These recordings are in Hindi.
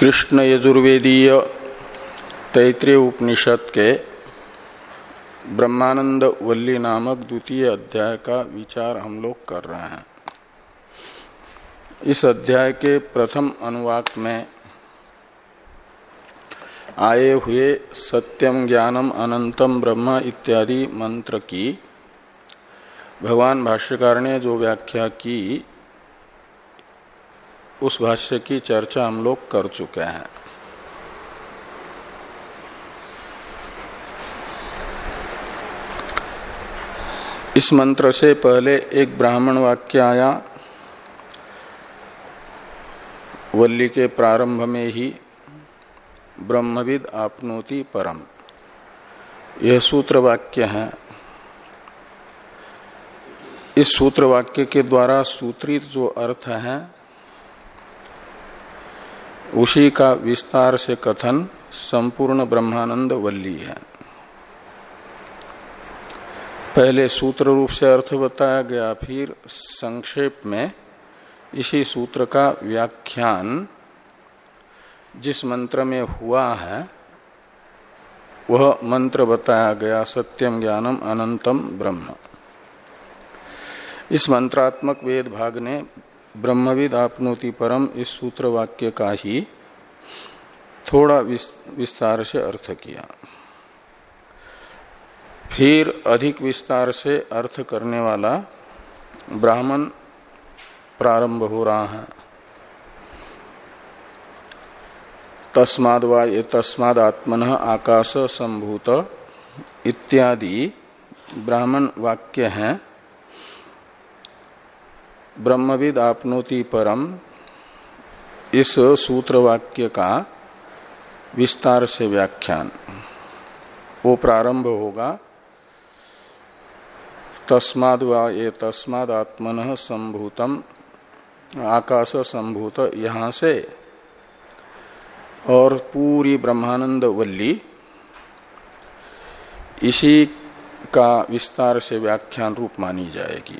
कृष्ण यजुर्वेदीय तैतृय उपनिषद के ब्रह्मानंद वल्ली नामक द्वितीय अध्याय का विचार हम लोग कर रहे हैं। इस अध्याय के प्रथम अनुवाक में आए हुए सत्यम ज्ञानम अनंतम ब्रह्म इत्यादि मंत्र की भगवान भाष्यकार ने जो व्याख्या की उस भाष्य की चर्चा हम लोग कर चुके हैं। इस मंत्र से पहले एक ब्राह्मण वाक्य आया, वल्ली के प्रारंभ में ही, ब्रह्मविद आपनोति परम। यह सूत्र वाक्य है। इस सूत्र वाक्य के द्वारा सूत्रित जो अर्थ है उसी का विस्तार से कथन संपूर्ण ब्रह्मानंद वल्ली है। पहले सूत्र रूप से अर्थ बताया गया, फिर संक्षेप में इसी सूत्र का व्याख्यान जिस मंत्र में हुआ है, वह मंत्र बताया गया सत्यम ज्ञानम अनंतम ब्रह्म। इस मंत्रात्मक वेद भाग ने ब्रह्मविद आपनोति परम इस सूत्र वाक्य का ही थोड़ा विस्तार से अर्थ किया। फिर अधिक विस्तार से अर्थ करने वाला ब्राह्मण प्रारंभ हो रहा है। तस्माद ये तस्माद आत्मन आकाश संभूत इत्यादि ब्राह्मण वाक्य हैं। ब्रह्मविद आपनोति परम, इस सूत्र वाक्य का विस्तार से व्याख्यान। वो प्रारंभ होगा, तस्माद वा ये तस्माद आत्मन संभूतम, आकाश संभूत यहाँ से। और पूरी ब्रह्मानंद वल्ली, इसी का विस्तार से व्याख्यान रूप मानी जाएगी।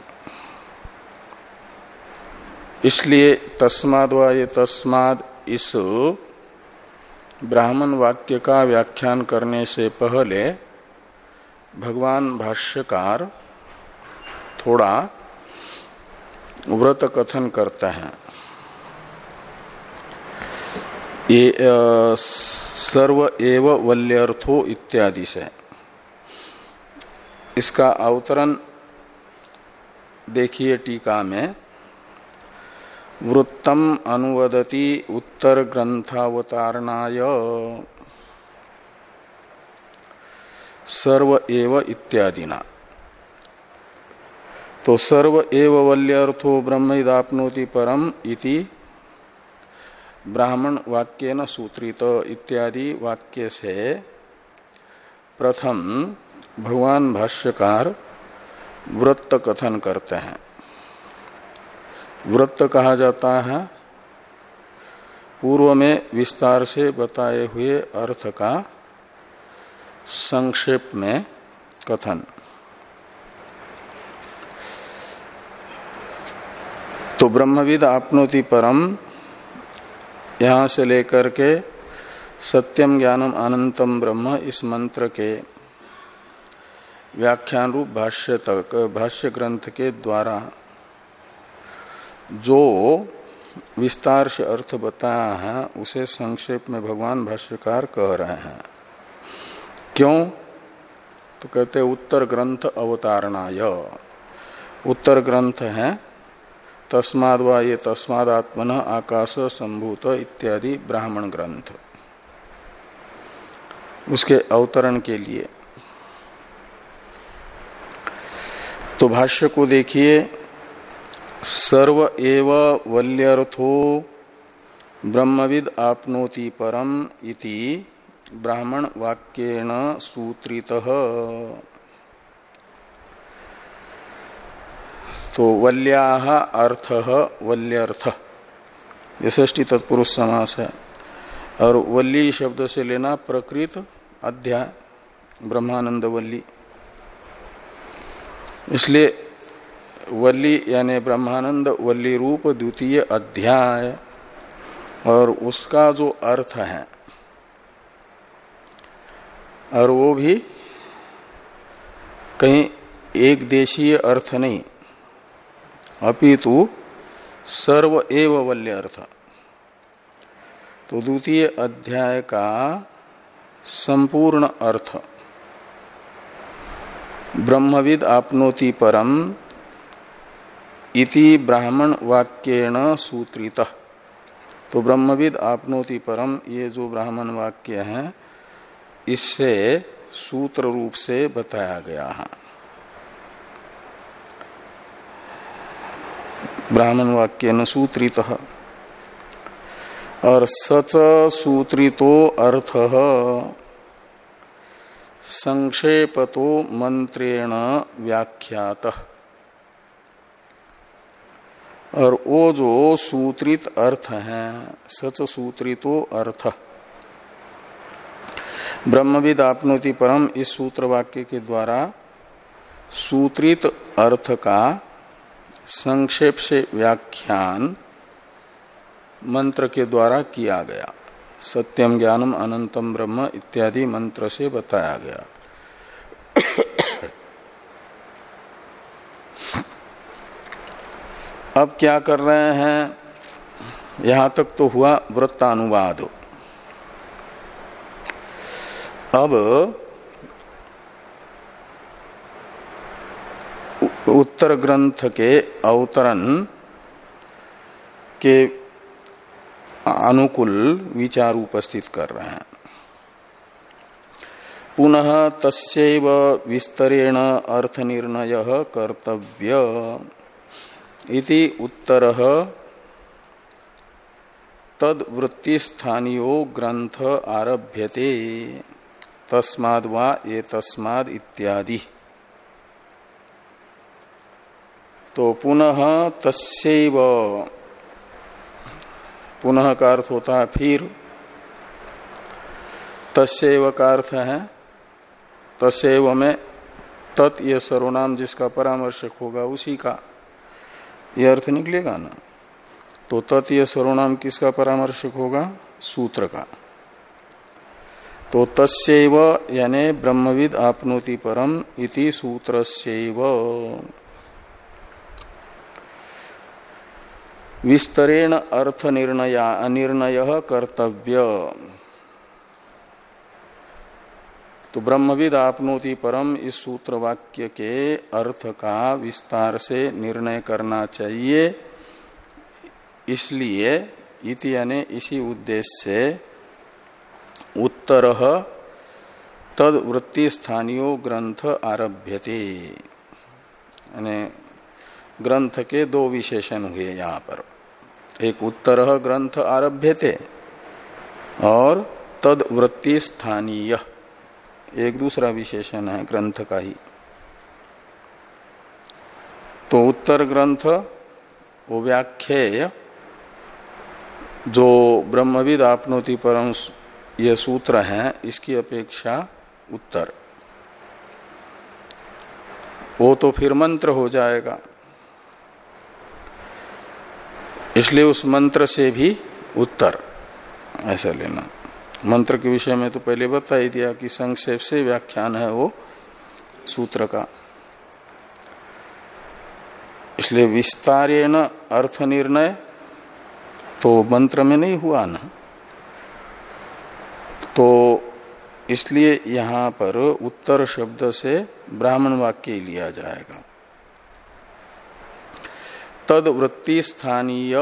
इसलिए तस्माद ये तस्माद इस ब्राह्मण वाक्य का व्याख्यान करने से पहले भगवान भाष्यकार थोड़ा व्रत कथन करते हैं। ये सर्व एव वल्यर्थो इत्यादि से। इसका अवतरण देखिए टीका में। वृत्तम अनुवदति उत्तर ग्रंथावतारणाय सर्व एव इत्यादिना। तो सर्व एव वल्यर्थो ब्रह्मदापनोति परम इति ब्राह्मण वाक्य न सूत्रित इत्यादि वाक्य से प्रथम भगवान भाष्यकार वृत्त कथन करते हैं। व्रत कहा जाता है। पूर्व में विस्तार से बताए हुए अर्थ का संक्षेप में कथन। तो ब्रह्मविद आपनोति परम, यहाँ से लेकर के सत्यम ज्ञानम अनंतम ब्रह्म इस मंत्र के व्याख्यान रूप भाष्य तक, भाष्य ग्रंथ के द्वारा जो विस्तार से अर्थ बताया है, उसे संक्षेप में भगवान भाष्यकार कह रहे हैं। क्यों? तो कहते उत्तर ग्रंथ अवतारणाय। उत्तर ग्रंथ है, तस्माद ये तस्माद आत्मन आकाश संभूत इत्यादि ब्राह्मण ग्रंथ। उसके अवतरण के लिए। तो भाष्य को देखिए सर्व एव वल्यर्थो ब्रह्मविद आपनोति परम इति ब्राह्मण वाक्येन सूत्रित। तो वल्या अर्थ वल्यर्थ। ये ष्टी तत्पुरुष समास। है और वल्ली शब्द से लेना प्रकृत अध्याय ब्रह्मानंद वल्ली इसलिए वल्ली, यानी ब्रह्मानंद वल्ली रूप द्वितीय अध्याय, और उसका जो अर्थ है, और वो भी कहीं एक देशीय अर्थ नहीं, अपितु सर्व एव वल्य अर्थ। तो द्वितीय अध्याय का संपूर्ण अर्थ। ब्रह्मविद आपनोति परम इति ब्राह्मण वाक्येण सूत्रित। तो ब्रह्मविद आपनोति परम, ये जो ब्राह्मण वाक्य है, इससे सूत्र रूप से बताया गया है। ब्राह्मण वाक्य न सूत्रित। और सच सूत्रितो अर्थ। संक्षेपतो मंत्रेण व्याख्यात। और वो जो सूत्रित अर्थ है, सच सूत्रितो अर्थ। ब्रह्मविद आपनोति परम इस सूत्र वाक्य के द्वारा सूत्रित अर्थ का संक्षेप से व्याख्यान मंत्र के द्वारा किया गया। सत्यम ज्ञानम अनंतम ब्रह्म इत्यादि मंत्र से बताया गया। अब क्या कर रहे हैं? यहाँ तक तो हुआ वृत्तानुवाद। अब उत्तर ग्रंथ के अवतरण के अनुकूल विचार उपस्थित कर रहे हैं। पुनः तस्व विस्तरेण अर्थ निर्णय कर्तव्य। इति उत्तर। तदवृत्ति स्थानीयो ग्रंथ आरभ्यते। तस्माद ये तस्माद इत्यादि। तो पुनः तस्व पुनः का अर्थ होता है फिर। तस्व का अर्थ है तस्व में तत् ये सर्वनाम जिसका परामर्शक होगा उसी का। यह अर्थ निकलेगा ना? तो तत् ये सर्वनाम किसका परामर्शक होगा? सूत्र का। तो तस्व यानी ब्रह्मविद आपनोति परम इति सूत्र विस्तरेण अर्थ निर्णय निर्णय कर्तव्य। तो ब्रह्मविद आपनोति परम इस सूत्र वाक्य के अर्थ का विस्तार से निर्णय करना चाहिए। इसलिए इति यानी इसी उद्देश्य से उत्तर तद वृत्ति स्थानीय ग्रंथ आरभ्यते। ग्रंथ के दो विशेषण हुए यहाँ पर। एक उत्तर ग्रंथ आरभ्य थे और तद वृत्ति स्थानीय एक दूसरा विशेषण है, ग्रंथ का ही। तो उत्तर ग्रंथ, वो व्याख्येय, जो ब्रह्मविद आपनोति परम ये सूत्र है, इसकी अपेक्षा उत्तर। वो तो फिर मंत्र हो जाएगा। इसलिए उस मंत्र से भी उत्तर, ऐसा लेना। मंत्र के विषय में तो पहले बता ही दिया कि संक्षेप से व्याख्यान है वो सूत्र का। इसलिए विस्तारेण अर्थ निर्णय तो मंत्र में नहीं हुआ ना। तो इसलिए यहाँ पर उत्तर शब्द से ब्राह्मण वाक्य लिया जाएगा। तद वृत्ति स्थानीय।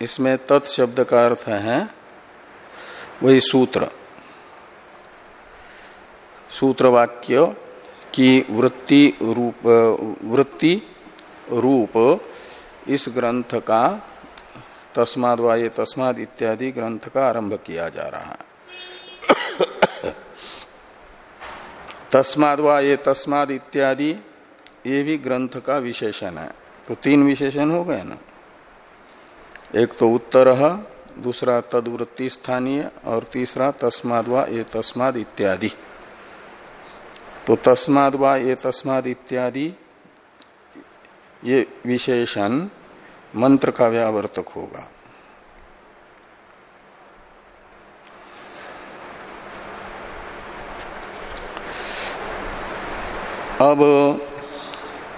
इसमें तत्शब्द का अर्थ है वही सूत्र। सूत्र वाक्य की वृत्ति रूप वृत्ति रूप इस ग्रंथ का तस्माद वाये तस्माद इत्यादि ग्रंथ का आरंभ किया जा रहा है। तस्माद वा ये तस्माद इत्यादि ये भी ग्रंथ का विशेषण है। तो तीन विशेषण हो गए ना। एक तो उत्तर दूसरा तदवृत्ति स्थानीय और तीसरा तस्माद व ये तस्माद इत्यादि। तो तस्माद व ये तस्माद इत्यादि, ये विशेषण मंत्र का व्यावर्तक होगा। अब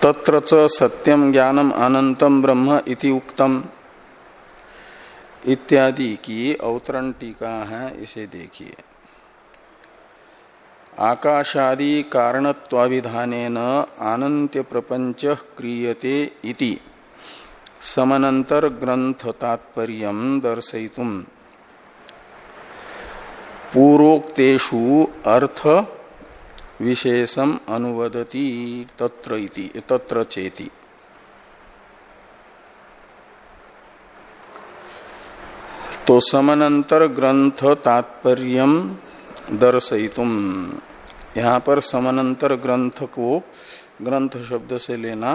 तत्र च सत्यम ज्ञानम अनंतम ब्रह्म इति उक्तम। इत्यादि की अवतरण टीका है, इसे देखिए। आकाशादि कारणत्वाभिधान आनंत्य प्रपंच क्रियते इति। समनंतर ग्रंथ तात्पर्य दर्शयितुम पूर्वोक्तेषु अर्थ विशेषम अनुवदति, तत्र इति, तत्र चेति। तो समनंतर ग्रंथ तात्पर्य दर्शयितुम। यहाँ पर समानांतर ग्रंथ को ग्रंथ शब्द से लेना।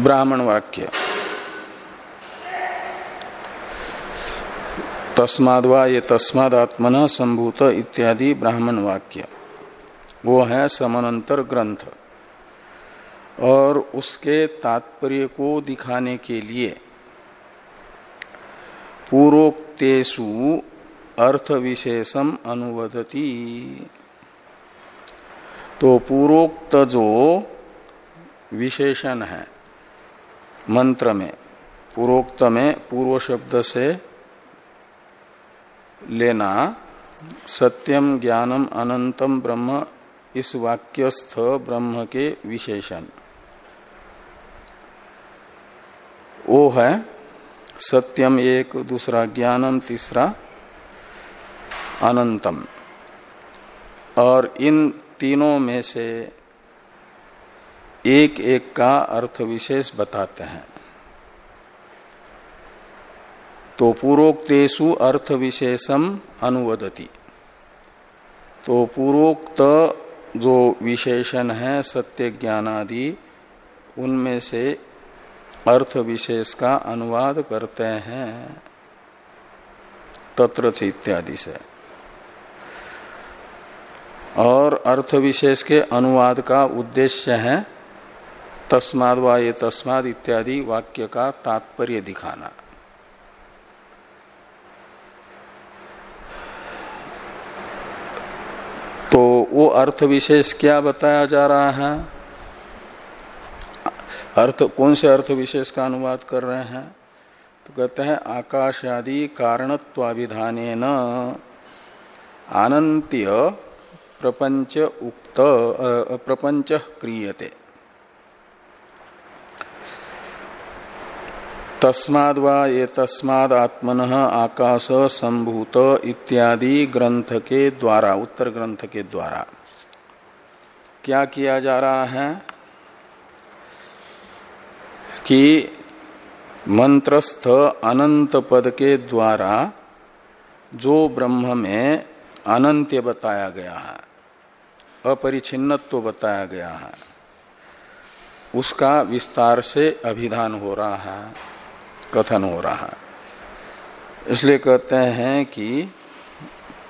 ब्राह्मण वाक्य। तस्माद वा ये तस्माद आत्मन संभूत इत्यादि ब्राह्मण वाक्य। वो है समानांतर ग्रंथ। और उसके तात्पर्य को दिखाने के लिए पूर्वोक्तेषु अर्थ विशेषम अनुवदती। तो पूर्वोक्त जो विशेषण है मंत्र में। पूर्वोक्त में पूर्व शब्द से लेना सत्यम ज्ञानम अनंतम ब्रह्म इस वाक्यस्थ ब्रह्म के विशेषण। वो है सत्यम एक, दूसरा ज्ञानम, तीसरा अनंतम। और इन तीनों में से एक एक का अर्थ विशेष बताते हैं। तो पूर्वोक्तेषु अर्थ विशेषम अनुवदति। तो पूर्वोक्त जो विशेषण है, सत्य ज्ञानादि, उनमें से अर्थ विशेष का अनुवाद करते हैं। तत्र इत्यादि से। और अर्थ विशेष के अनुवाद का उद्देश्य है तस्माद व ये तस्माद इत्यादि वाक्य का तात्पर्य दिखाना। तो वो अर्थ विशेष क्या बताया जा रहा है? अर्थ, कौन से अर्थ विशेष का अनुवाद कर रहे हैं? तो कहते हैं आकाश आदि कारणत्वाभिधान अनंत्य प्रपंच उक्त प्रपंच क्रियते। तस्माद वा ये तस्माद आत्मन आकाश संभूत इत्यादि ग्रंथ के द्वारा, उत्तर ग्रंथ के द्वारा। क्या किया जा रहा है? कि मंत्रस्थ अनंत पद के द्वारा जो ब्रह्म में अनंत्य बताया गया है अपरिछिन्नत्व बताया गया है, उसका विस्तार से अभिधान हो रहा है, कथन हो रहा है। इसलिए कहते हैं कि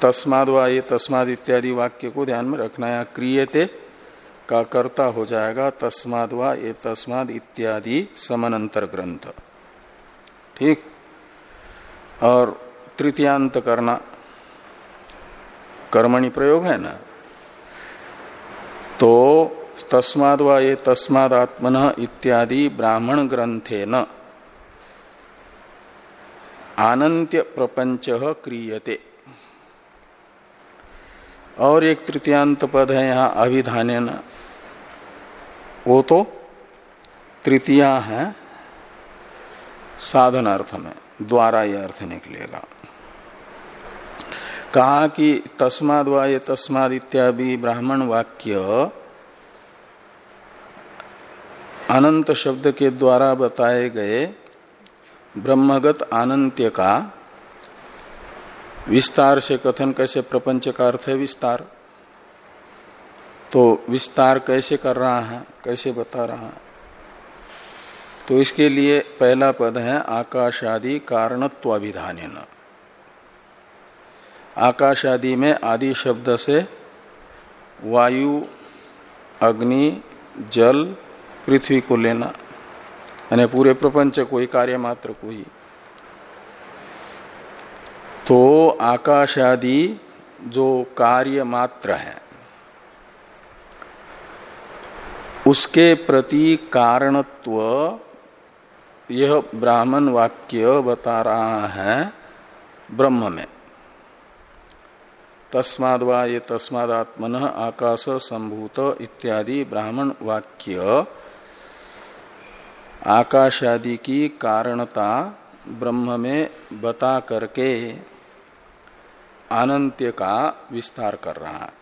तस्माद ये तस्माद इत्यादि वाक्य को ध्यान में रखना है क्रियते का कर्ता हो जाएगा तस्माद व ये तस्माद इत्यादि समानांतर ग्रंथ ठीक? और तृतीयांत करना। कर्मणि प्रयोग है ना? तो तस्माद व ये तस्माद आत्मन इत्यादि ब्राह्मण ग्रंथे न आनंत्य प्रपंच क्रियते। और एक तृतीयांत पद है यहाँ अभिधान वो तो तृतीया है साधन अर्थ में, द्वारा यह अर्थ निकलेगा। कहा कि तस्माद व ये तस्माद इत्यादि ब्राह्मण वाक्य अनंत शब्द के द्वारा बताए गए ब्रह्मगत आनंत्य का विस्तार से कथन कैसे प्रपंच का अर्थ है विस्तार। तो विस्तार कैसे कर रहा है, कैसे बता रहा है? तो इसके लिए पहला पद है आकाश आदि कारणत्वाभिधान आकाश आदि में आदि शब्द से वायु, अग्नि, जल, पृथ्वी को लेना। यानी पूरे प्रपंच को ही कार्य मात्र को ही। तो आकाश आदि जो कार्य मात्र है, उसके प्रति कारणत्व यह ब्राह्मण वाक्य बता रहा है ब्रह्म में। तस्माद ये तस्मादात्मन आकाश संभूत इत्यादि ब्राह्मण वाक्य आकाश आदि की कारणता ब्रह्म में बता करके अनंत्य का विस्तार कर रहा है।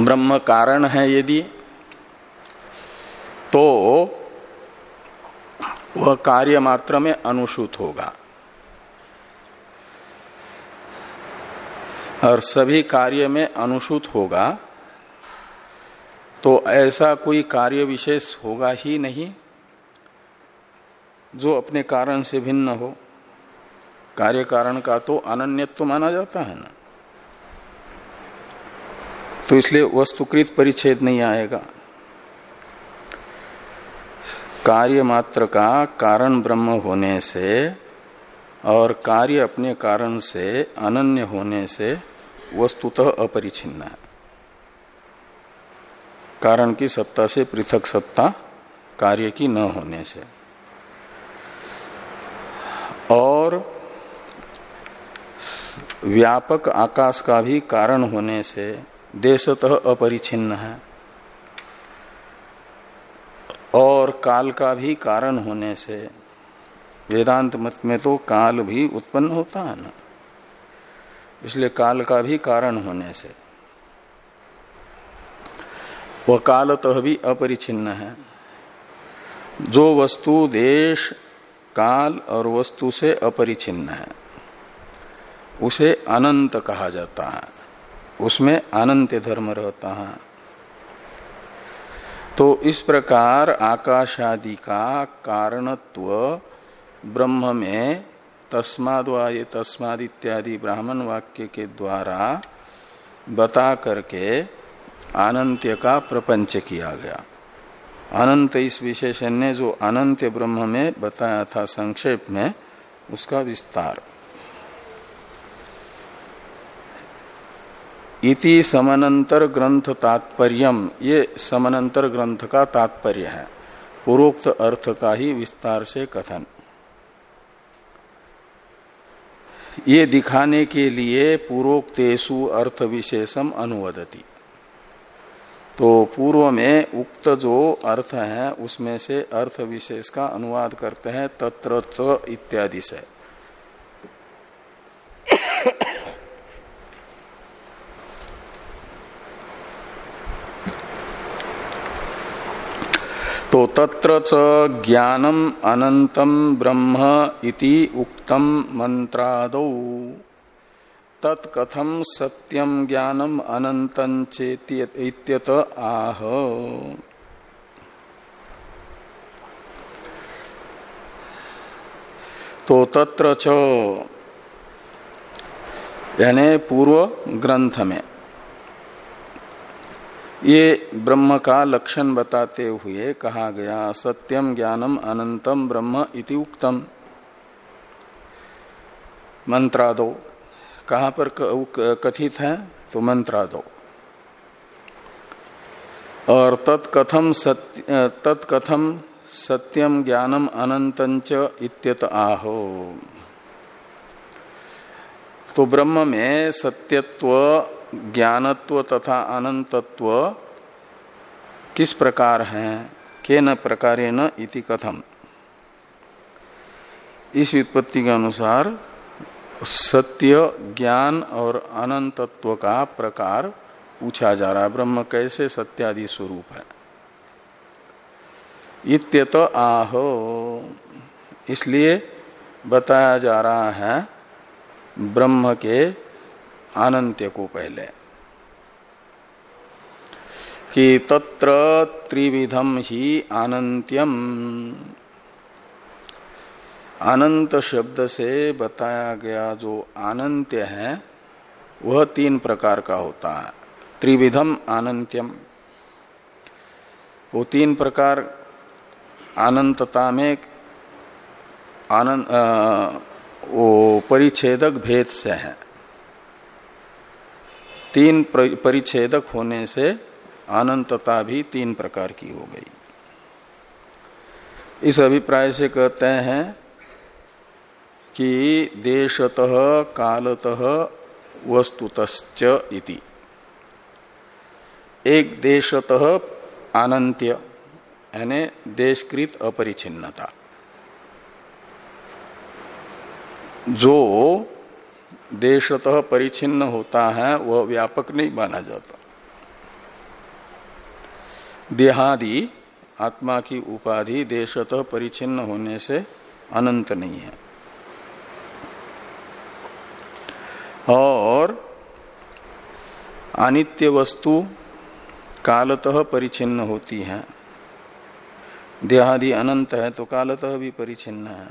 ब्रह्म कारण है यदि तो वह कार्य मात्र में अनुसूत होगा। और सभी कार्य में अनुसूत होगा तो ऐसा कोई कार्य विशेष होगा ही नहीं। जो अपने कारण से भिन्न हो। कार्य कारण का तो अनन्यत्व माना जाता है ना। तो इसलिए वस्तुकृत परिच्छेद नहीं आएगा। कार्य मात्र का कारण ब्रह्म होने से और कार्य अपने कारण से अनन्य होने से वस्तुतः अपरिचिन्न है। कारण की सत्ता से पृथक सत्ता कार्य की न होने से। और व्यापक आकाश का भी कारण होने से देशतः अपरिचिन्न है। और काल का भी कारण होने से वेदांत मत में तो काल भी उत्पन्न होता है ना। इसलिए काल का भी कारण होने से। वह कालतः भी अपरिचिन्न है। जो वस्तु देश काल और वस्तु से अपरिचिन्न है। उसे अनंत कहा जाता है। उसमें अनंत धर्म रहता है। तो इस प्रकार आकाश आदि का कारणत्व ब्रह्म में तस्माद ये तस्माद इत्यादि ब्राह्मण वाक्य के द्वारा बता करके अनंत्य का प्रपंच किया गया। अनंत इस विशेषण ने जो अनंत ब्रह्म में बताया था संक्षेप में, उसका विस्तार। इति समानंतर ग्रंथ तात्पर्यम, ये समानंतर ग्रंथ का तात्पर्य है। पूर्वोक्त अर्थ का ही विस्तार से कथन। ये दिखाने के लिए पूर्वोक्तेशु अर्थ विशेषम अनुवदती। तो पूर्व में उक्त जो अर्थ है, उसमें से अर्थ विशेष का अनुवाद करते हैं, तत्र च इत्यादि से। तो तत्र च ज्ञानम अनंतम ब्रह्म इति उक्तम मंत्रादौ तत्कथम सत्यम ज्ञानम अनंतं चेत आह। तो तत्र च यानी पूर्व ग्रंथ में ये ब्रह्म का लक्षण बताते हुए कहा गया सत्यम ज्ञानम अनंतम ब्रह्म इति उक्तम। मंत्रादो। कहा पर कथित है तो मंत्रादो और तत्कथम सत्य तत्कथम सत्यम ज्ञानम अनंतंच इत्यत आहो। तो ब्रह्म में सत्यत्व, ज्ञानत्व तथा अनंतत्व किस प्रकार है के न प्रकार न इति कथम। इस व्युत्पत्ति के अनुसार सत्य, ज्ञान और अनंतत्व का प्रकार पूछा जा रहा है। ब्रह्म कैसे सत्यादि स्वरूप है? इत्यत आहो। इसलिए बताया जा रहा है ब्रह्म के अनंत्य को पहले कि तत्र त्रिविधम ही अनंत्यम। अनंत शब्द से बताया गया जो अनंत्य है, वह तीन प्रकार का होता है। त्रिविधम अनंत्यम वो तीन प्रकार अनंतता में आनंद वो परिच्छेदक भेद से है। तीन परिच्छेदक होने से अनंतता भी तीन प्रकार की हो गई। इस अभिप्राय से कहते हैं कि देशतः, कालतः वस्तुतश्च इति। एक देशतः अनंत्य यानी देशकृत अपरिचिन्नता जो देशतः परिचिन्न होता है, वह व्यापक नहीं माना जाता। देहादि, आत्मा की उपाधि देशतः परिचिन्न होने से अनंत नहीं है। और अनित्य वस्तु कालतः परिचिन्न होती है। देहादि अनंत है तो कालतः भी परिचिन्न है।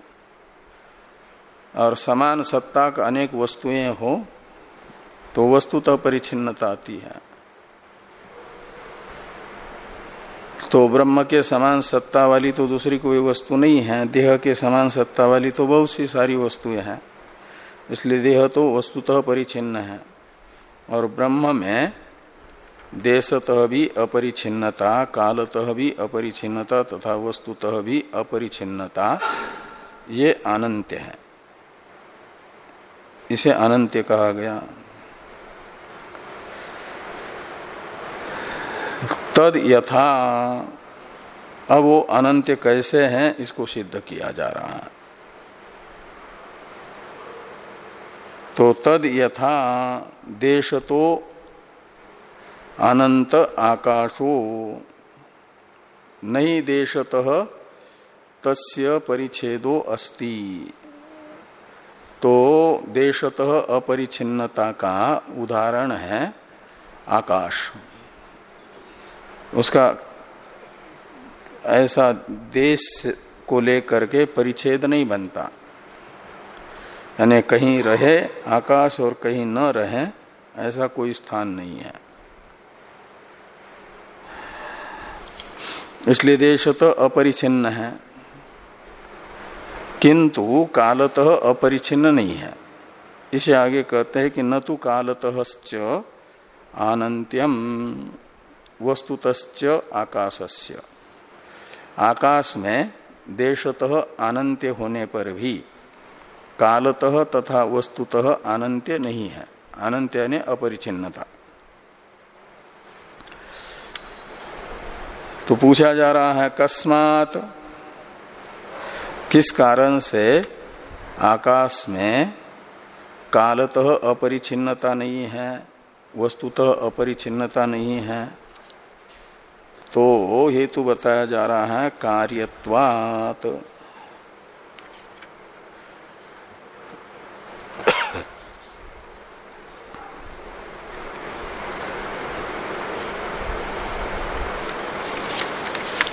और समान सत्ता का अनेक वस्तुएँ हो तो वस्तुतः परिचिन्नता आती है। तो ब्रह्म के समान सत्ता वाली तो दूसरी कोई वस्तु नहीं है, देह के समान सत्ता वाली तो बहुत सी सारी वस्तुएँ हैं। इसलिए देह तो वस्तुतः परिचिन्न है। और ब्रह्म में देशतः भी अपरिछिन्नता कालतः भी अपरिछिन्नता तथा वस्तुतः भी अपरिछिन्नता ये अनंत्य है। इसे अनंत्य कहा गया। तद यथा, अब वो अनंत्य कैसे हैं, इसको सिद्ध किया जा रहा है। तो तद यथा देश तो अनंत आकाशो। नहीं देशतः तस्य परिच्छेदो अस्ति। तो देशतः अपरिछिन्नता का उदाहरण है आकाश। उसका ऐसा देश को लेकर के परिच्छेद नहीं बनता। यानी कहीं रहे, आकाश और कहीं न रहे, ऐसा कोई स्थान नहीं है। इसलिए देश तो अपरिचिन्न है। किंतु कालतः अपरिचिन्न नहीं है। इसे आगे कहते हैं कि न तो कालतः आनंत्यम वस्तुत आकाशस्य। आकाश में देशतः अनंत्य होने पर भी कालतः तथा वस्तुतः अनंत्य नहीं है। अनंत्य यानी अपरिचिन्नता तो पूछा जा रहा है, कस्मात किस कारण से आकाश में कालतः अपरिचिन्नता नहीं है, वस्तुतः अपरिचिन्नता नहीं है? तो हेतु बताया जा रहा है, कार्यत्वात।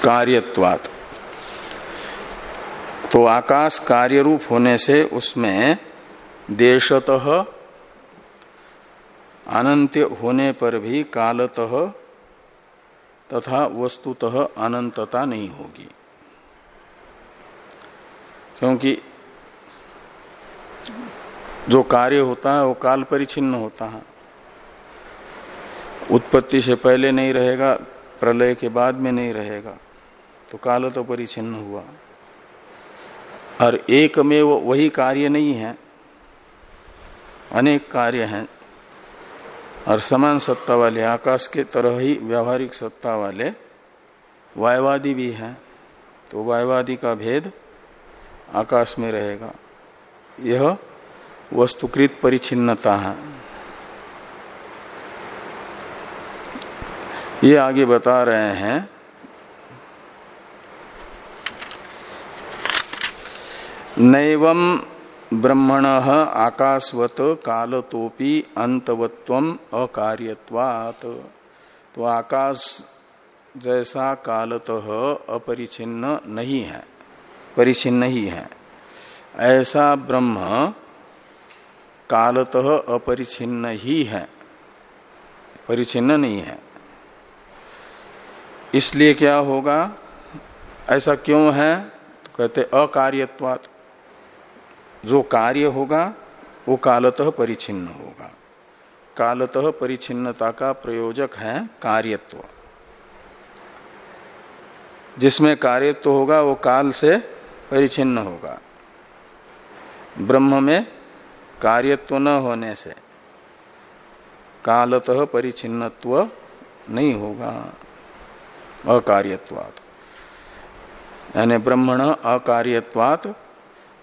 कार्यत्वात तो आकाश कार्य रूप होने से उसमें देशतः अनंत्य होने पर भी कालतः तथा वस्तुतः अनंतता नहीं होगी। क्योंकि जो कार्य होता है, वो काल परिचिन्न होता है। उत्पत्ति से पहले नहीं रहेगा, प्रलय के बाद में नहीं रहेगा। तो काल तो परिचिन्न हुआ। और एक में वो वही कार्य नहीं है। अनेक कार्य हैं। और समान सत्ता वाले, आकाश के तरह ही व्यावहारिक सत्ता वाले वायवादी भी हैं। तो वायवादी का भेद आकाश में रहेगा। यह वस्तुकृत परिचिन्नता है। ये आगे बता रहे हैं नैवम ब्रह्मण आकाशवत कालतोपि अंतवत्व अकार्यवात तो आकाश जैसा कालतः अपरिचिन्न नहीं है परिचिन्न ही है। ऐसा ब्रह्म कालतः अपरिचिन्न ही है परिचिन्न नहीं है। इसलिए क्या होगा? ऐसा क्यों है? तो कहते अकार्यवात जो कार्य होगा, वो कालतः परिचिन्न होगा। कालतः परिचिन्नता का प्रयोजक है कार्यत्व। जिसमें कार्यत्व होगा, वो काल से परिचिन्न होगा। ब्रह्म में कार्यत्व न होने से कालतः परिचिन्नत्व नहीं होगा। अकार्यवाद यानी ब्रह्मण अकार्यवात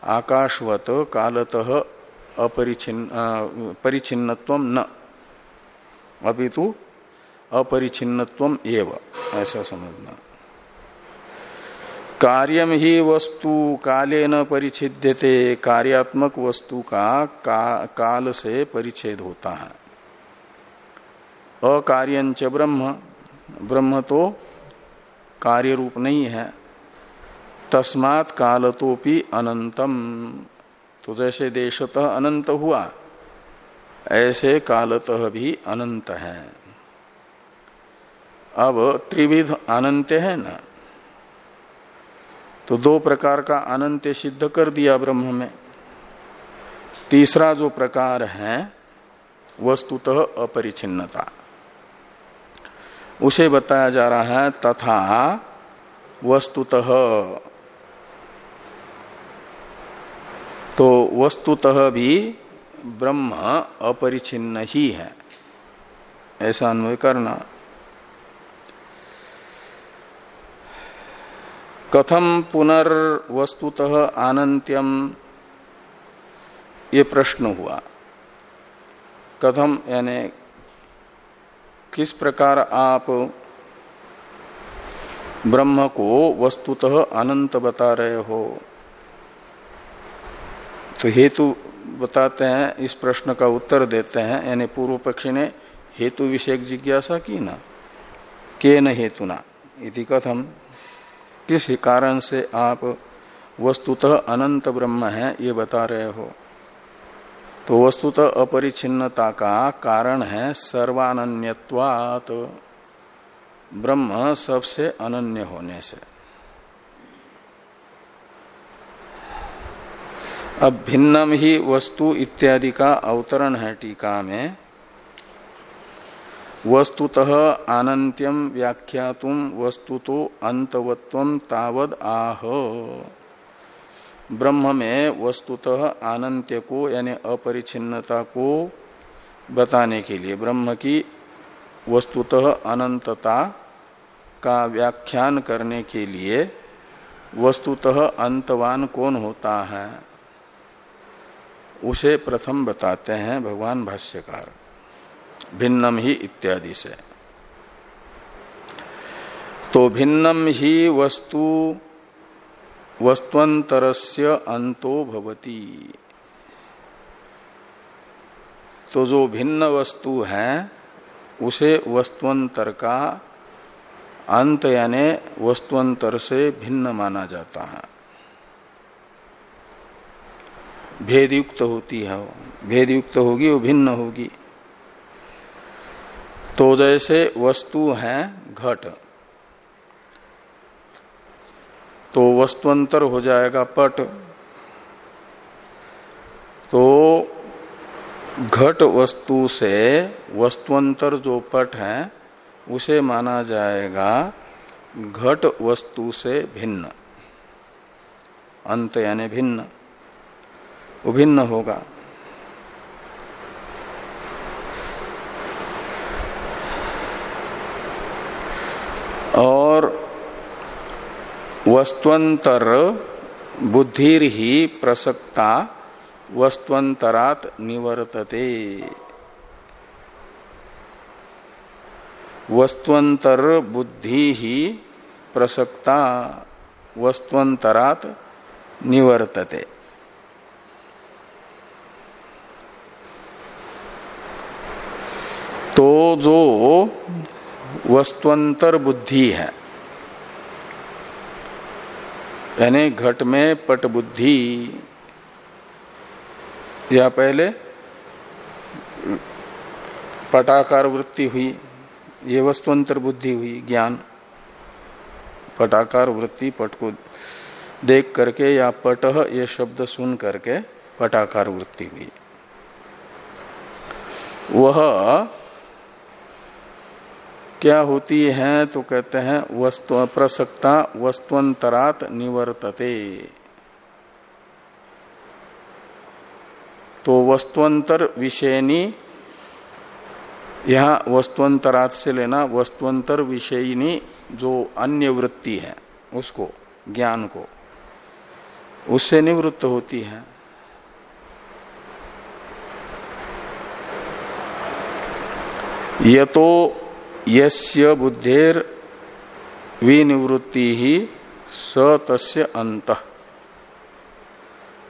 आकाशवत कालतः परिचिन्नत्व न। अपितु अपरिचिन्नत्व एव। ऐसा समझना। कार्यम ही वस्तु काले न परिचिद्यते कार्यात्मक वस्तु का, का काल से परिच्छेद होता है अकार्यंच ब्रह्म। ब्रह्म तो कार्य रूप नहीं है। तस्मात काल कालतोपि अनंतम तो जैसे देशतः अनंत हुआ। ऐसे कालतः भी अनंत है। अब त्रिविध अनंत है ना? तो दो प्रकार का अनंत सिद्ध कर दिया ब्रह्म में। तीसरा जो प्रकार है, वस्तुतः अपरिचिन्नता उसे बताया जा रहा है तथा वस्तुतः तो वस्तुतः भी ब्रह्म अपरिचिन्न ही है। ऐसा अन्वय करना। कथम पुनर्वस्तुतः आनंत्यम ये प्रश्न हुआ। कथम यानी किस प्रकार आप ब्रह्म को वस्तुतः अनंत बता रहे हो? तो हेतु बताते हैं, इस प्रश्न का उत्तर देते हैं, यानी पूर्व पक्षी ने हेतु विषय जिज्ञासा की ना? के न हेतुना इति कथम। किस कारण से आप वस्तुतः अनंत ब्रह्म है, ये बता रहे हो? तो वस्तुतः अपरिचिन्नता का कारण है सर्वान्यवात ब्रह्म सबसे अनन्य होने से। अब भिन्नम ही वस्तु इत्यादि का अवतरण है टीका में। वस्तुतः अनंत्यम व्याख्यातुम वस्तुतो अंतवत्व तावद आह। ब्रह्म में वस्तुतः आनंत्य को यानी अपरिचिन्नता को बताने के लिए ब्रह्म की वस्तुतः अनंतता का व्याख्यान करने के लिए वस्तुतः अंतवान कौन होता है? उसे प्रथम बताते हैं भगवान भाष्यकार। भिन्नम ही इत्यादि से। तो भिन्नम ही वस्तु, वस्तुअंतरस्य अंतो भवती। तो जो भिन्न वस्तु है, उसे वस्तुअंतर का अंत यानी वस्तुअंतर से भिन्न माना जाता है। भेद युक्त होती है भेद युक्त होगी, वो भिन्न होगी। तो जैसे वस्तु है, घट। तो वस्तुअंतर हो जाएगा पट। तो घट वस्तु से वस्तुअंतर जो पट है, उसे माना जाएगा घट वस्तु से भिन्न। अंत यानी भिन्न। वो भिन्न होगा। और वस्तुअंतर बुद्धिर ही प्रसक्ता वस्तुअंतरात निवर्तते। वस्तुअंतर बुद्धि ही प्रसक्ता वस्तुअंतरात निवर्तते। तो जो वस्तुअंतर बुद्धि है, यानी घट में पट बुद्धि या पहले पटाकार वृत्ति हुई, ये वस्तुअंतर बुद्धि हुई, ज्ञान, पटाकार वृत्ति, पट को देख करके या पट ये शब्द सुन करके पटाकार वृत्ति हुई। वह क्या होती है तो कहते हैं, वस्तु प्रसक्ता, वस्तुअंतरात निवर्तते। तो वस्तुअंतर विषयनी, यहाँ वस्तुअंतरात से लेना, वस्तुअंतर विषयनी जो अन्य वृत्ति है, उसको, ज्ञान को, उससे निवृत्त होती है। ये तो यस्य बुद्धेर विनिवृत्ति ही स तस्य अंत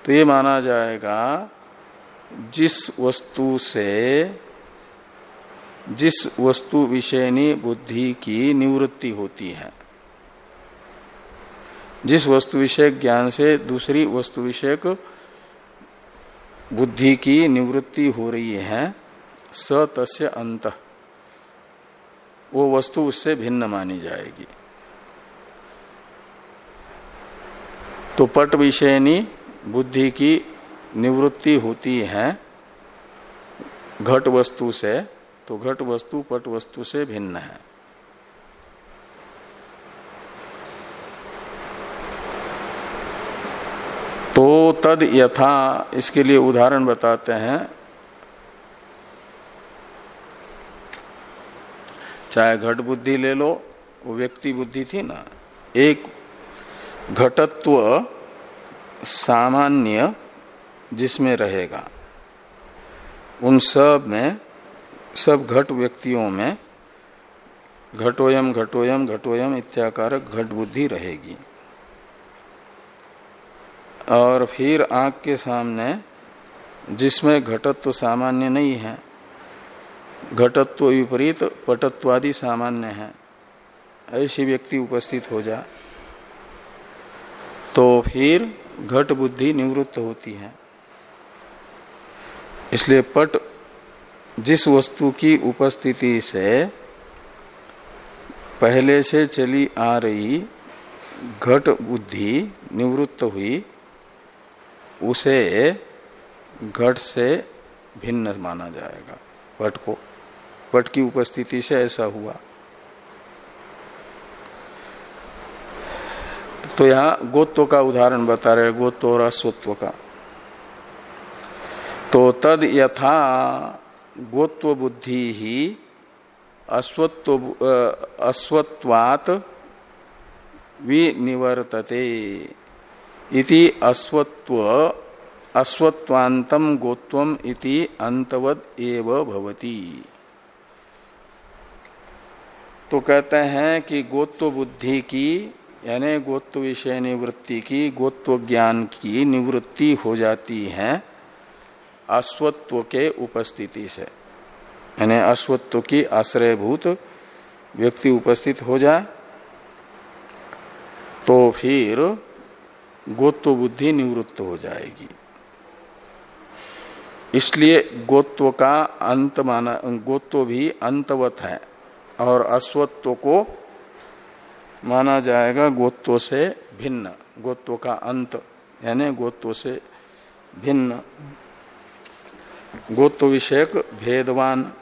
तो ये माना जाएगा, जिस वस्तु से, जिस वस्तु विषयनी बुद्धि की निवृत्ति होती है, जिस वस्तु विषय ज्ञान से दूसरी वस्तु विषयक बुद्धि की निवृत्ति हो रही है, स तस्य अंत वो वस्तु उससे भिन्न मानी जाएगी। तो पट विषयनी बुद्धि की निवृत्ति होती है घट वस्तु से तो घट वस्तु पट वस्तु से भिन्न है। तो तद यथा, इसके लिए उदाहरण बताते हैं। चाहे घट बुद्धि ले लो, वो व्यक्ति बुद्धि थी ना। एक घटत्व सामान्य जिसमें रहेगा। उन सब में, सब घट व्यक्तियों में घटोयम घटोयम घटोयम इत्याकारक घट बुद्धि रहेगी। और फिर आँख के सामने, जिसमें घटत्व सामान्य नहीं है घटत्व विपरीत, पटत्वादि सामान्य है। ऐसी व्यक्ति उपस्थित हो जा तो फिर घट बुद्धि निवृत्त होती है। इसलिए पट जिस वस्तु की उपस्थिति से पहले से चली आ रही घट बुद्धि निवृत्त हुई, उसे घट से भिन्न माना जाएगा, पट को। पट की उपस्थिति से ऐसा हुआ। तो यहाँ गोत्व का उदाहरण बता रहे गोत्व और अस्वत्व का। तो तद यथा गोत्व बुद्धि ही अश्वत्व अश्वत्वात विनिवर्तते इति अश्वत्व अश्वत्वांतम गोत्वम इति अंतवद एव भवती। तो कहते हैं कि गोत्व बुद्धि की, यानी गोत्व विषय निवृत्ति की, गोत्व ज्ञान की निवृत्ति हो जाती है अश्वत्व के उपस्थिति से। यानी अश्वत्व की आश्रयभूत व्यक्ति उपस्थित हो जाए तो फिर गोत्व बुद्धि निवृत्त हो जाएगी। इसलिए गोत्व का अंत माना, गोत्व भी अंतवत है। और अश्वत्व को माना जाएगा गोत्व से भिन्न। गोत्व का अंत, यानी गोत्व से भिन्न। गोत्व विषयक भेदवान।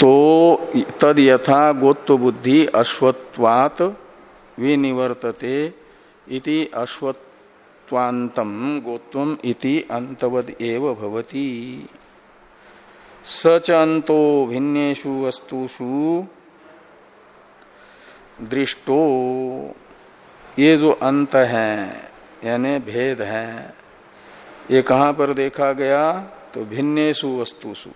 तो तद यथा गोत्व बुद्धि अश्वत्वात विनिवर्तते इति अश्वत्वांतम गोत्वम इति अंतवद एव भवति। सच अंतो भिन्नेषु वस्तुषु दृष्टो। ये जो अंत है, यानी भेद है, ये कहाँ पर देखा गया? तो भिन्नेशु वस्तुसु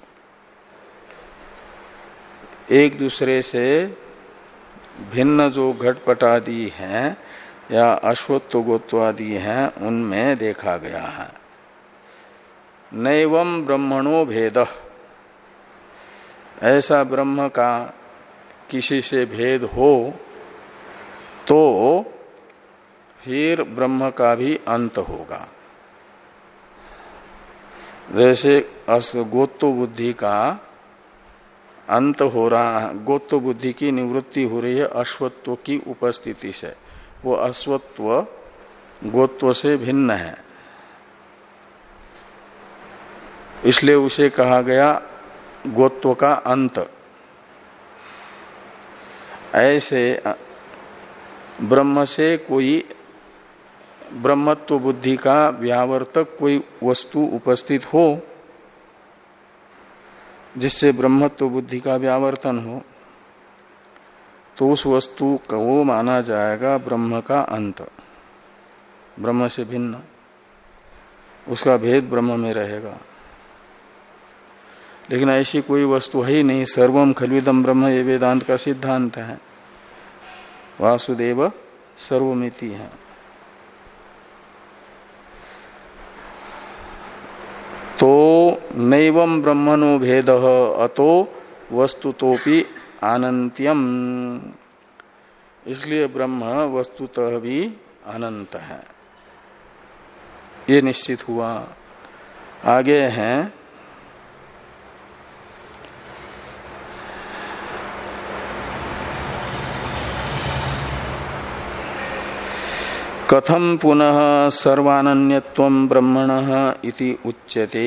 एक दूसरे से भिन्न जो घटपट आदि हैं या अश्वत्व गोत्वादि हैं, उनमें देखा गया है। नैवम ब्रह्मणो भेद। ऐसा ब्रह्म का किसी से भेद हो तो फिर ब्रह्म का भी अंत होगा। जैसे गोत्व बुद्धि का अंत हो रहा है, गोत्व बुद्धि की निवृत्ति हो रही है अश्वत्व की उपस्थिति से। वो अश्वत्व गोत्व से भिन्न है। इसलिए उसे कहा गया गोत्व का अंत। ऐसे ब्रह्म से कोई ब्रह्मत्व बुद्धि का व्यावर्तक कोई वस्तु उपस्थित हो, जिससे ब्रह्मत्व बुद्धि का व्यावर्तन हो तो उस वस्तु को माना जाएगा ब्रह्म का अंत। ब्रह्म से भिन्न। उसका भेद ब्रह्म में रहेगा। लेकिन ऐसी कोई वस्तु है ही नहीं। सर्वम खलविदम ब्रह्म, ये वेदांत का सिद्धांत है। वासुदेव सर्वमिति है। तो नैवम ब्रह्मणो भेद, अतो वस्तु वस्तुतोपि अनंत्यम इसलिए ब्रह्म वस्तुतः भी अनंत है। ये निश्चित हुआ। आगे हैं। कथम पुनः सर्वान्यत्व ब्रह्मण इति उच्यते।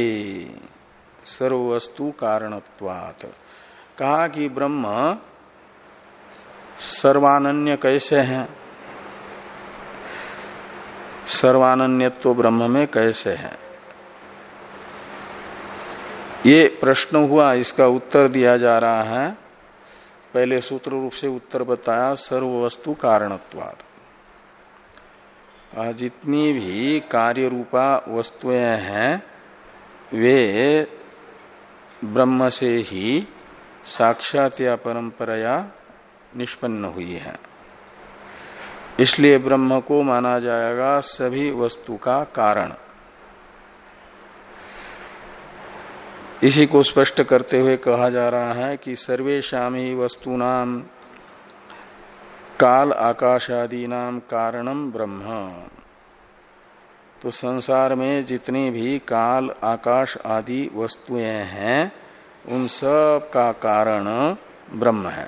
सर्वस्तु कारणत्वात्। कहा कि ब्रह्म सर्वानन्य कैसे हैं? सर्वानन्यत्व ब्रह्म में कैसे है? ये प्रश्न हुआ, इसका उत्तर दिया जा रहा है। पहले सूत्र रूप से उत्तर बताया सर्व वस्तु कारणत्वाद जितनी भी कार्य रूपा वस्तुएँ हैं, वे ब्रह्म से ही साक्षात या परंपराया निष्पन्न हुई है। इसलिए ब्रह्म को माना जाएगा सभी वस्तु का कारण। इसी को स्पष्ट करते हुए कहा जा रहा है कि सर्वेशा ही वस्तुनाम काल आकाशादी नाम कारणम ब्रह्म। तो संसार में जितनी भी काल, आकाश आदि वस्तुएँ हैं उन सब का कारण ब्रह्म है।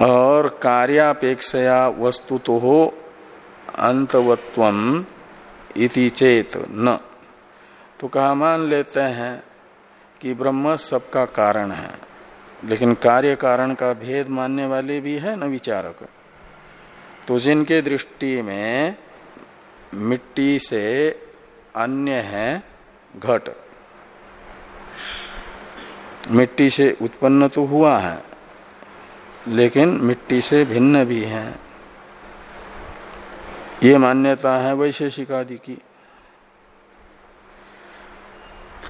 और कार्यापेक्षया वस्तु तो हो अंतवत्व इति चेत न। तो कहा मान लेते हैं कि ब्रह्म सबका कारण है, लेकिन कार्य कारण का भेद मानने वाले भी है न विचारक। तो जिनके दृष्टि में मिट्टी से अन्य है घट। मिट्टी से उत्पन्न तो हुआ है, लेकिन मिट्टी से भिन्न भी है। ये मान्यता है वैशेषिक आदि की।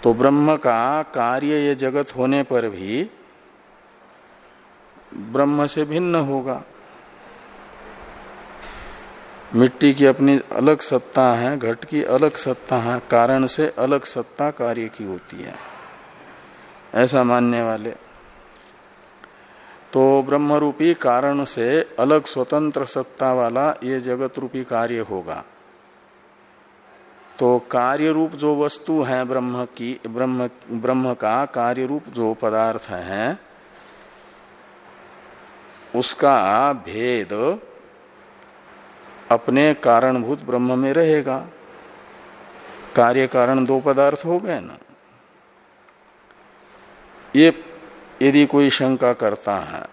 तो ब्रह्म का कार्य ये जगत होने पर भी ब्रह्म से भिन्न होगा। मिट्टी की अपनी अलग सत्ता है, घट की अलग सत्ता है, कारण से अलग सत्ता कार्य की होती है। ऐसा मानने वाले। तो ब्रह्म रूपी कारण से अलग स्वतंत्र सत्ता वाला ये जगत रूपी कार्य होगा। तो कार्य रूप जो वस्तु है ब्रह्म की, ब्रह्म ब्रह्म का कार्य रूप जो पदार्थ है, उसका भेद अपने कारणभूत ब्रह्म में रहेगा। कार्य कारण दो पदार्थ हो गए ना। ये यदि कोई शंका करता है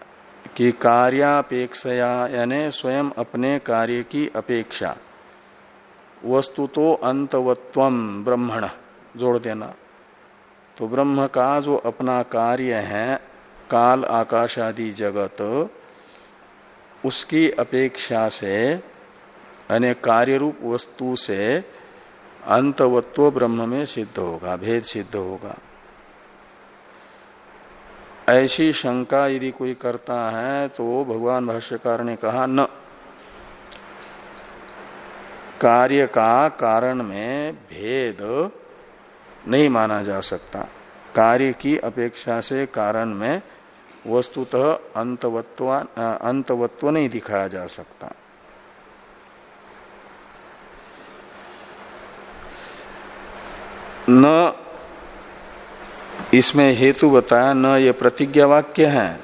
कि कार्यापेक्षया यानी स्वयं अपने कार्य की अपेक्षा वस्तु तो अंतवत्व ब्रह्मण, जोड़ देना। तो ब्रह्म का जो अपना कार्य है, काल आकाश आदि जगत, उसकी अपेक्षा से यानी कार्य रूप वस्तु से अंतवत्व ब्रह्म में सिद्ध होगा, भेद सिद्ध होगा। ऐसी शंका यदि कोई करता है तो भगवान भाष्यकार ने कहा, न। कार्य का कारण में भेद नहीं माना जा सकता। कार्य की अपेक्षा से कारण में वस्तुतः अंतवत्व अंतवत्व नहीं दिखाया जा सकता। न इसमें हेतु बताया, न ये प्रतिज्ञा वाक्य है।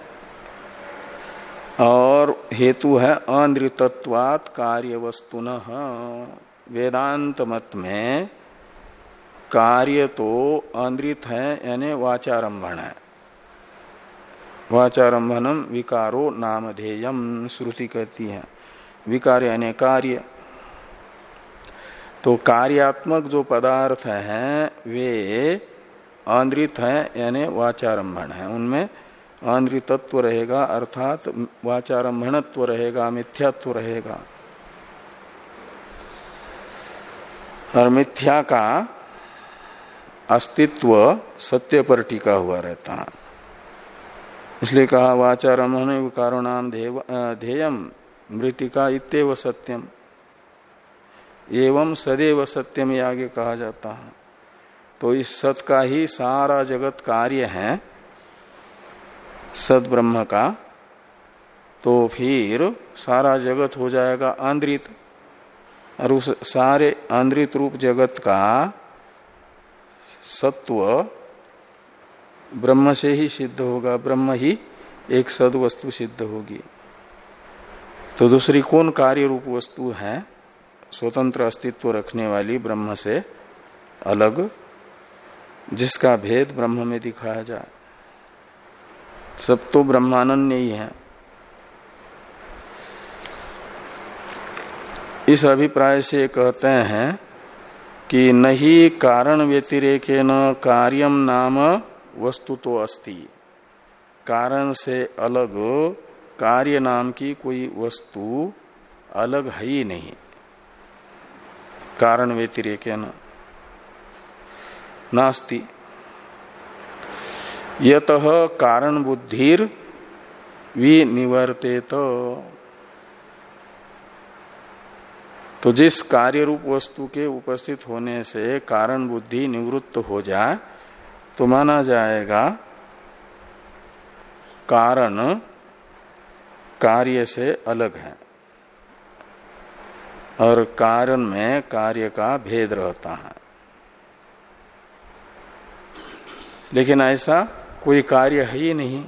और हेतु है अनृतत्वात कार्य वस्तुन वेदांत मत में कार्य तो अनृत है, यानी वाचारंभण है। वाचारंभनम विकारो नामधेयम श्रुति कहती है। विकार यानी कार्य। तो कार्यात्मक जो पदार्थ हैं, वे आंद्रित है, यानी वाचारंभण है। उनमें अनृतत्व रहेगा, अर्थात वाचारंभणत्व रहेगा, मिथ्यात्व रहेगा। और मिथ्या का अस्तित्व सत्य पर टिका हुआ रहता है। इसलिए कहा, वाचारंभण कारुणाम ध्येयम मृतिका इतव सत्यम। एवं सदैव सत्यम आगे कहा जाता है। तो इस सत का ही सारा जगत कार्य है सद ब्रह्म का। तो फिर सारा जगत हो जाएगा आंद्रित, और उस सारे आंद्रित रूप जगत का सत्व ब्रह्म से ही सिद्ध होगा, ब्रह्म ही एक सद वस्तु सिद्ध होगी। तो दूसरी कौन कार्य रूप वस्तु है? स्वतंत्र अस्तित्व रखने वाली ब्रह्म से अलग, जिसका भेद ब्रह्म में दिखाया जाए। सब तो ब्रह्मानंद ही है। इस अभिप्राय से कहते हैं कि नहीं कारण व्यतिरेक न कार्यम नाम वस्तु तो अस्ति। कारण से अलग, कार्य नाम की कोई वस्तु अलग है ही नहीं। कारण व्यतिरेक नास्ति। यत कारण बुद्धिर विनिवर्तेत। तो जिस कार्य रूप वस्तु के उपस्थित होने से कारण बुद्धि निवृत्त हो जाए तो माना जाएगा कारण कार्य से अलग है। और कारण में कार्य का भेद रहता है। लेकिन ऐसा कोई कार्य है ही नहीं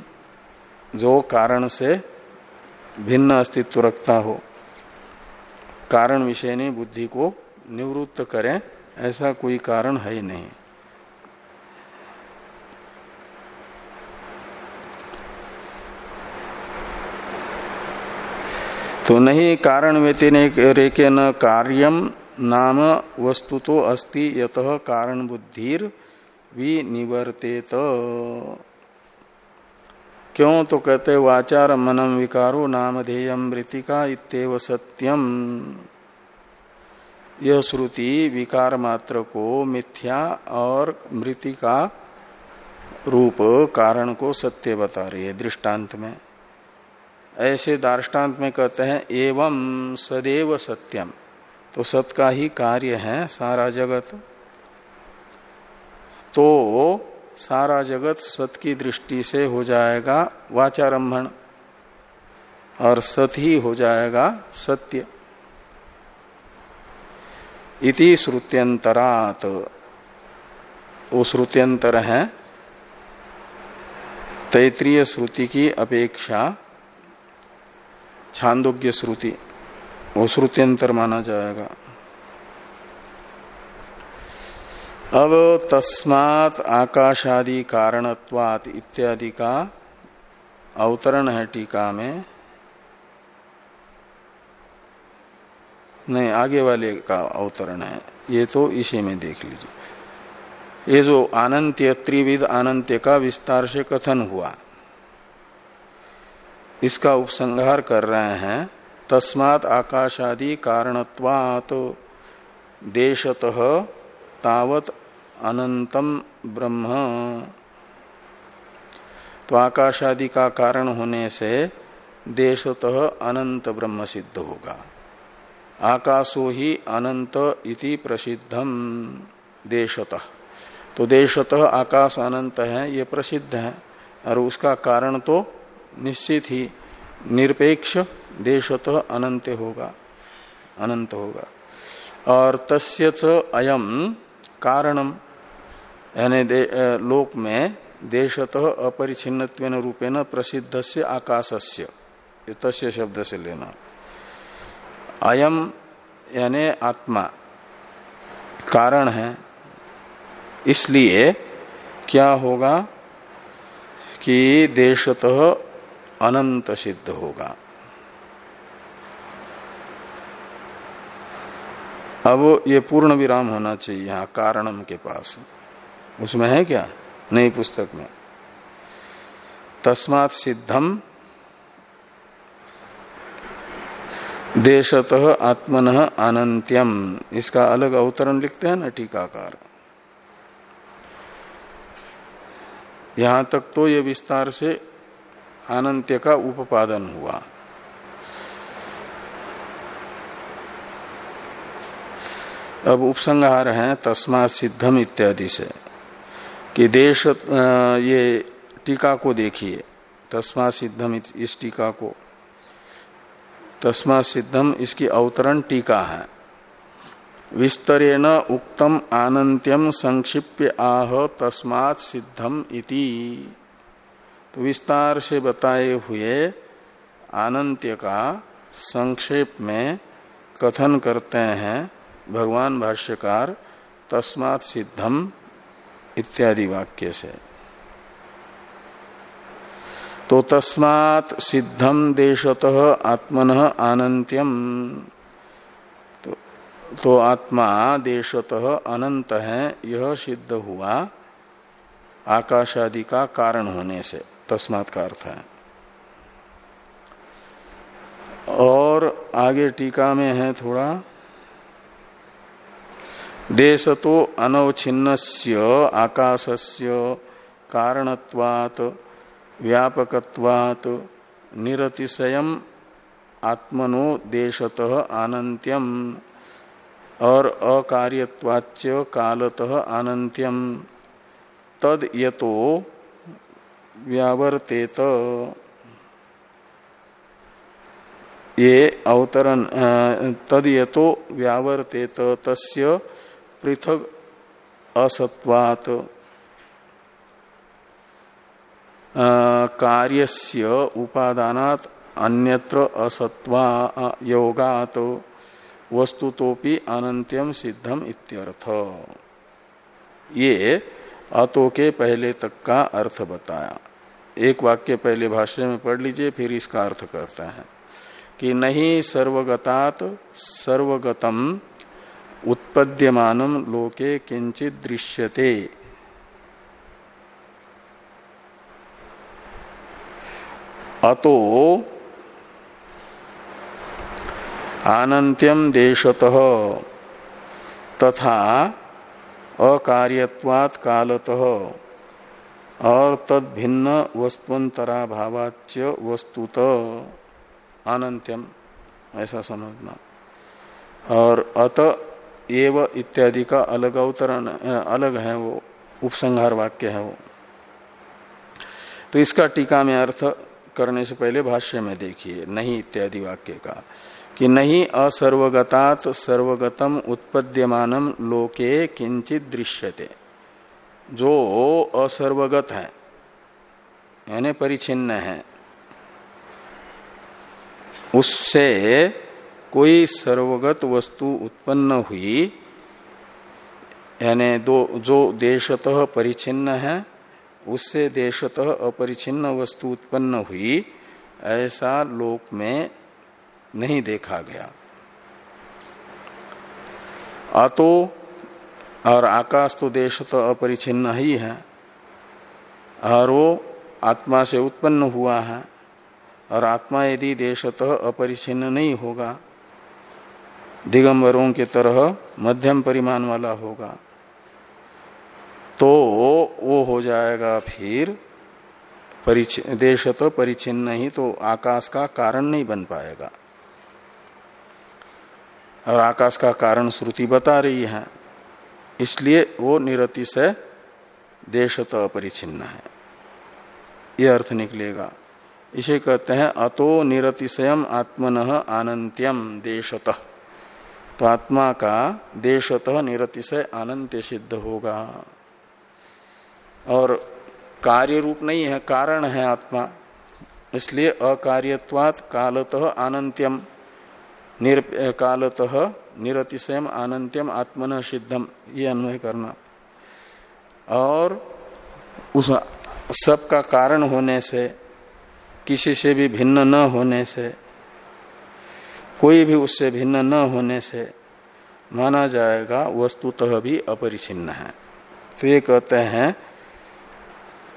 जो कारण से भिन्न अस्तित्व रखता हो। कारण विषय ने बुद्धि को निवृत्त करें, ऐसा कोई कारण है ही नहीं। तो नहीं कारण व्यतिरेके न कार्यम नाम वस्तु तो अस्ति, यत कारण बुद्धिर विनिवर्तेत। क्यों? तो कहते वाचार मनम विकारो, नाम ध्येयम मृतिका इतव सत्यम यह श्रुति विकार मात्र को मिथ्या और मृतिका रूप, कारण को सत्य बता रही है दृष्टांत में। ऐसे दार्टान्त में कहते हैं, एवं सदैव सत्यम। तो सत का ही कार्य है सारा जगत। तो सारा जगत सत की दृष्टि से हो जाएगा वाचारंभण, और सत ही हो जाएगा सत्य। इति श्रुत्यंतरात। वो श्रुत्यंतर है तैतृय श्रुति की अपेक्षा छांदोग्य श्रुति, वो श्रुत्यंतर माना जाएगा। अब तस्मात आकाशादि कारणत्वात इत्यादि का अवतरण है टीका में। नहीं, आगे वाले का अवतरण है। ये तो इसी में देख लीजिए। ये जो अनंत्य त्रिविद अनंत्य का विस्तार से कथन हुआ। इसका उपसंहार कर रहे हैं, तस्मात आकाशादि कारणत्वात देशत तावत अनंतम ब्रह्म। तो आकाशादि का कारण होने से देशत अनंत ब्रह्म सिद्ध होगा। आकाशो ही अनंत इति प्रसिद्धम देशत। तो देशत आकाश अनंत है, ये प्रसिद्ध है, और उसका कारण तो निश्चित ही निरपेक्ष देशत अनंत होगा अनंत होगा। और तस्य च अयम कारणम यानी लोक में देशतः अपरिचिन्न रूपेण प्रसिद्ध से आकाशस्य तस्य शब्द से लेना। अयम यानी आत्मा, कारण है। इसलिए क्या होगा कि देशतः अनंत सिद्ध होगा। अब ये पूर्ण विराम होना चाहिए यहाँ कारणम के पास। उसमें है क्या? नई पुस्तक में। तस्मात सिद्धम। देशतः आत्मन अनंत्यम इसका अलग अवतरण लिखते हैं ना टीकाकार। यहाँ तक तो ये विस्तार से अनंत्य का उपादन हुआ। अब उपसंहार है तस्मा सिद्धम इत्यादि से, कि देश ये टीका को देखिए। तस्मा सिद्धम इस टीका को। तस्मा सिद्धम इसकी अवतरण टीका है। विस्तरेण उक्तम आनंत्यम संक्षिप्य आह तस्मात् सिद्धम इति। तो विस्तार से बताए हुए आनंत्य का संक्षेप में कथन करते हैं भगवान भाष्यकार तस्मात् सिद्धम इत्यादि वाक्य से। तो तस्मात् सिद्धम देशतः आत्मन अनंत्यम तो, तो आत्मा देशतः अनंत है यह सिद्ध हुआ आकाशादि का कारण होने से। तस्मात् का अर्थ है। और आगे टीका में है थोड़ा। देश तो अनवच्छिन्न आकाशस्य, कारणत्वात्, व्यापकत्वात्, निरतिशयम, आत्मनो देशतः अनंत्यम और अकार्यवाच्य कालतः अनंत्यम तद यतो व्यावर्तेत। ये अवतरण तद यतो व्यावर्तेत, तस्य पृथक असत्वात। कार्यस्य उपादानात अन्यत्र असत्वा योगात। वस्तुतोपि अनंत्यम सिद्धम इत्यर्थ। ये अतो के पहले तक का अर्थ बताया। एक वाक्य पहले भाष्य में पढ़ लीजिए, फिर इसका अर्थ करता है कि नहीं सर्वगतात सर्वगतम उत्पद्यमान लोके किंचित दृश्यते। अतो आनंत्यम देशतः तथा अकार्यवात कालतः। और तद भिन्न वस्तुअतरा भावाच्य वस्तुत। अनंत्यम ऐसा समझना। और अत एव इत्यादि का अलग अवतरण, अलग है वो, उपसंहार वाक्य है वो। तो इसका टीका में अर्थ करने से पहले भाष्य में देखिए, नहीं इत्यादि वाक्य का। कि नहीं असर्वगतात सर्वगतम उत्पद्यमान लोके किंचित दृश्यते। जो असर्वगत है, यानी परिचिन्न है, उससे कोई सर्वगत वस्तु उत्पन्न हुई, यानी दो, जो देशतः परिचिन्न है, उससे देशतः अपरिचिन्न वस्तु उत्पन्न हुई, ऐसा लोक में नहीं देखा गया। अतो और आकाश तो देशतः अपरिचिन्न ही है। और वो आत्मा से उत्पन्न हुआ है और आत्मा यदि देशतः अपरिचिन्न नहीं होगा, दिगंबरों के तरह मध्यम परिमाण वाला होगा तो वो हो जाएगा फिर देश तो परिचिन्न नहीं तो आकाश का कारण नहीं बन पाएगा। और आकाश का कारण श्रुति बता रही है। इसलिए वो निरति से देश तो अपरिचिन्न है। ये अर्थ निकलेगा। इसे कहते हैं, अतो निरतिशयम आत्मन आनंत्यम देशतः। तो आत्मा का देशतः निरतिशय अनंत सिद्ध होगा। और कार्य रूप नहीं है, कारण है आत्मा। इसलिए अकार्यवात कालतः अनंत्यम कालतः निरतिशयम अनंत्यम आत्मन सिद्धम। ये अन्वय करना। और उस सब का कारण होने से, किसी से भी भिन्न न होने से, कोई भी उससे भिन्न न होने से माना जाएगा, वस्तुतः भी अपरिचिन्न है। तो ये कहते हैं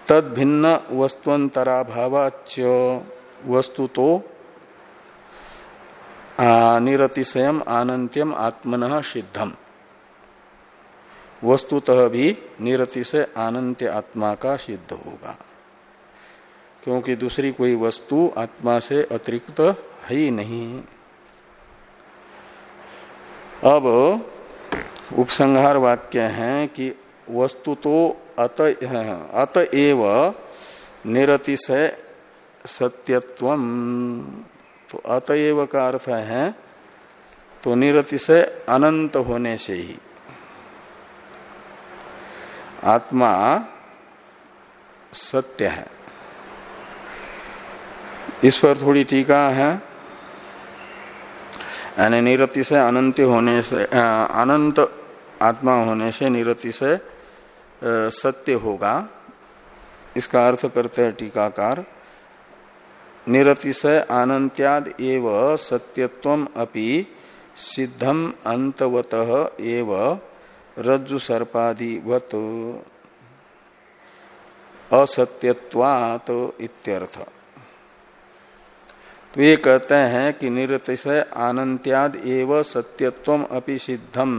तद भिन्न वस्तुअंतराभावाच वस्तु तो निरतिशयम आनंत्यम आत्मन सिद्धम। वस्तुतः भी निरतिशय आनंत्य आत्मा का सिद्ध होगा। क्योंकि दूसरी कोई वस्तु आत्मा से अतिरिक्त है ही नहीं। अब उपसंहार वाक्य है कि वस्तु तो अत अतएव निरतिशय सत्यत्व तो अतएव का अर्थ है तो निरतिशय अनंत होने से ही। आत्मा सत्य है। इस पर थोड़ी टीका है। यानी निरति से अनंत होने से अनंत आत्मा होने से निरति से सत्य होगा। इसका अर्थ करते हैं टीकाकार। निरति से अनंत्याद एव सत्यत्व अपि सिद्धम अंतवत एव रज्जु सर्पादिवत असत्यत्वात इत्यर्थ। तो ये कहते हैं कि निरतिशय एव सत्यत्व अपि सिद्धम।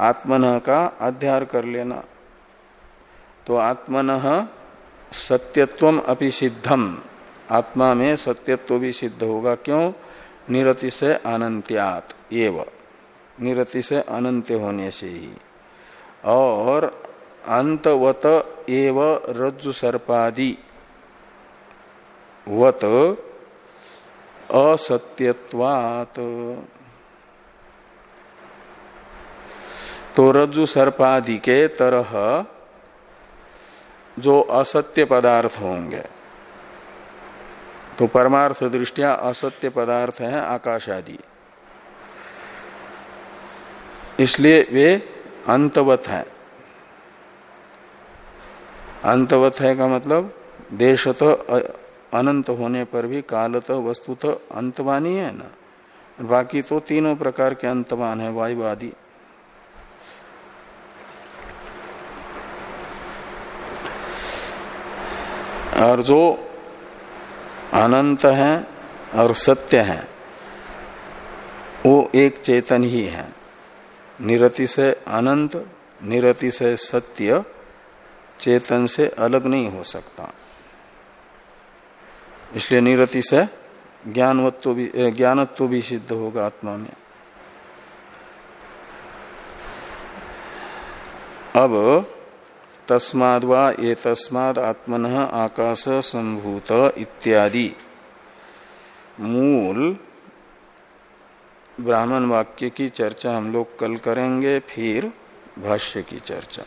आत्मन का अध्यार कर लेना। तो आत्मन सत्यत्व अपि सिद्धम। आत्मा में सत्यत्व भी सिद्ध होगा। क्यों? निरति से अनंत्यात। एव। निरति से अनंत होने से ही। और अंतवत एव रज्जु सर्पादि। वत असत्यत्वात। तो रज्जु सर्पादि के तरह जो असत्य पदार्थ होंगे तो परमार्थ दृष्टिया असत्य पदार्थ है आकाश आदि इसलिए वे अंतवत है। अंतवत है का मतलब देशत अनंत होने पर भी कालत, वस्तुत, अंतवानी है ना? बाकी तो तीनों प्रकार के अंतमान है वायु आदि और जो अनंत है और सत्य है। वो एक चेतन ही है। निरति से अनंत, निरति से सत्य, चेतन से अलग नहीं हो सकता। इसलिए निरति से ज्ञानवत्व भी ज्ञानत्व भी सिद्ध होगा आत्मा में। अब तस्माद वा ये तस्माद आत्मन आकाश संभूत इत्यादि। मूल ब्राह्मण वाक्य की चर्चा हम लोग कल करेंगे, फिर भाष्य की चर्चा।